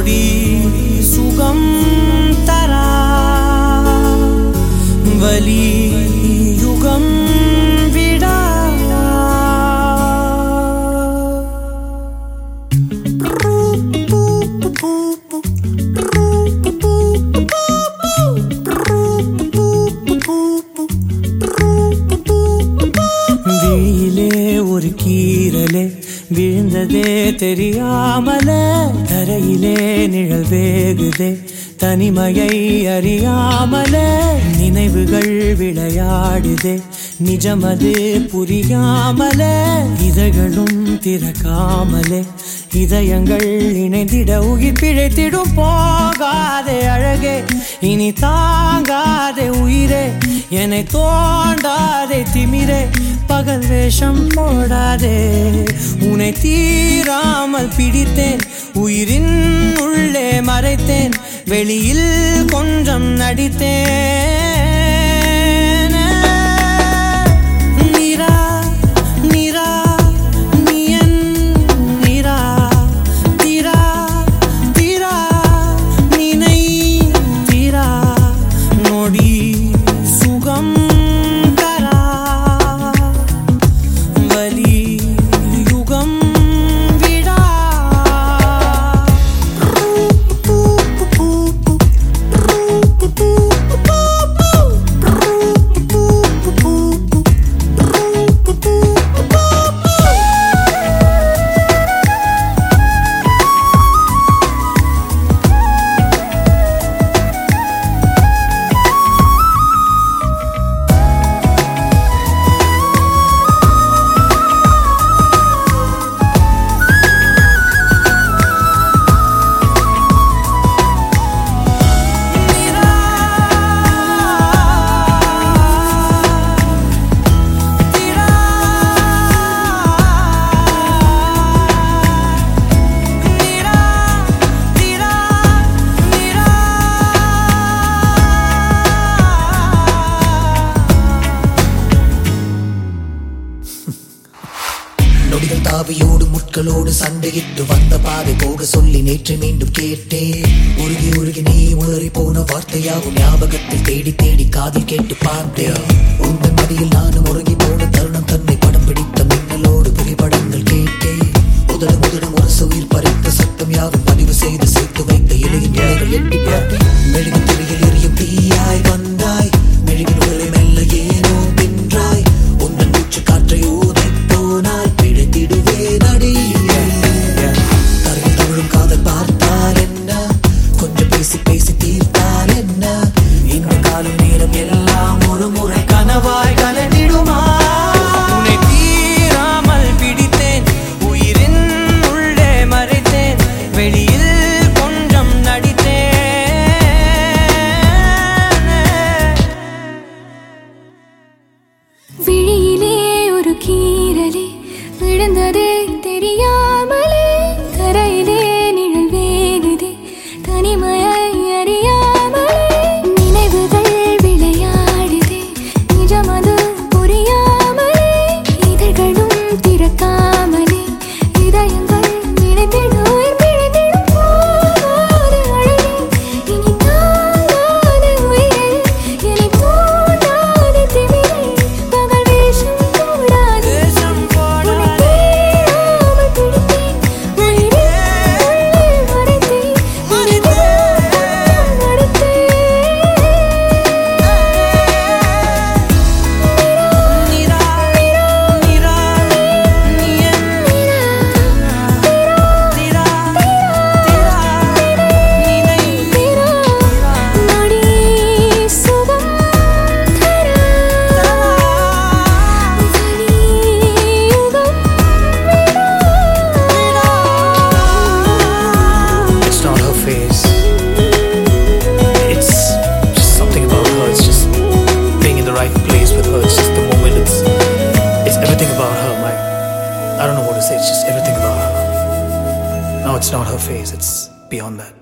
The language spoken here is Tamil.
morir. ஈரலே விழுந்ததே தெரியாமல தரையிலே நிழல் வேகுதே தனிமையை அறியாமல நினைவுகள் விளையாடுதே நிஜமது புரியாமல இதழ்களும் திறக்காமலே இதயங்கள் இணைந்திட உயிர் பிழைத்திடும். போகாதே அழகே இனி தாங்காதே உயிரே. என்னை தோண்டாதே திமிரே பகல் வேஷம் போடாதே. உன்னை தீராமல் பிடித்தேன் உயிரின் உள்ளே மறைத்தேன். வெளியில் கொஞ்சம் நடித்தேன். ஆவியோடு முட்களோடு சண்டையிட்டு வந்த பாதை போக சொல்லி நேற்று மீண்டும் கேட்டேன். உருகி உருகி நீ உளறி போன வார்த்தையாகும் ஞாபகத்தில் தேடி தேடி காதில் கேட்டு பார்த்தேன். உங்கள் மடியில் நானும் உறங்கி போன தருணம் தன்னை No, it's not her face, it's beyond that.